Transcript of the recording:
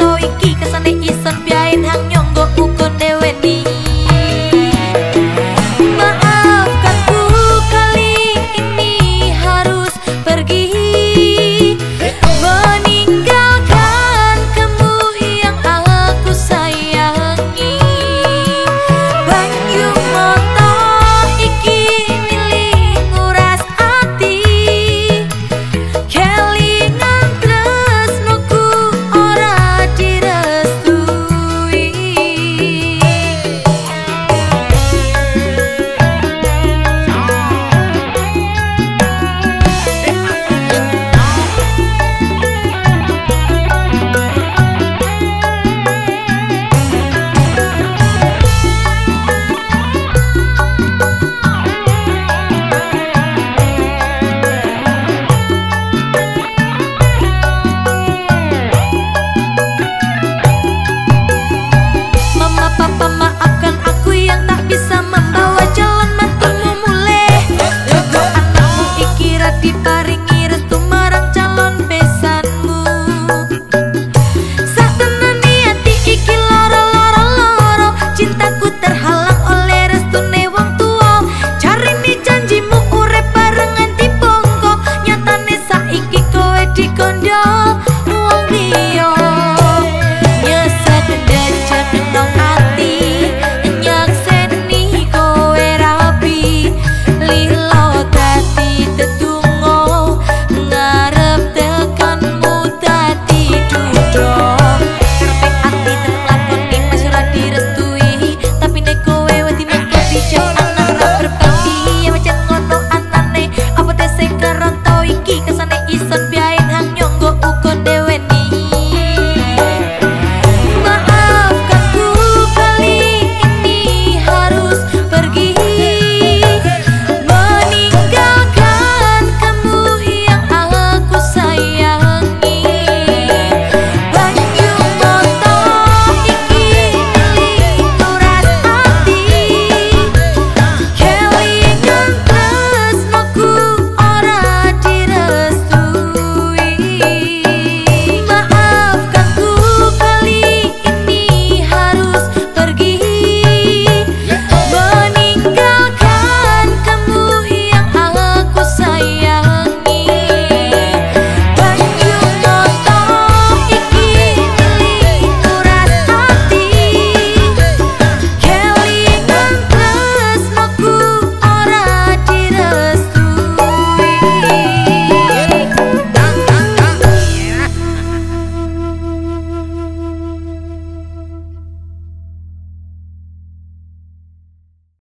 tôi kỳ cơ sở கட்டிக்கொண்டு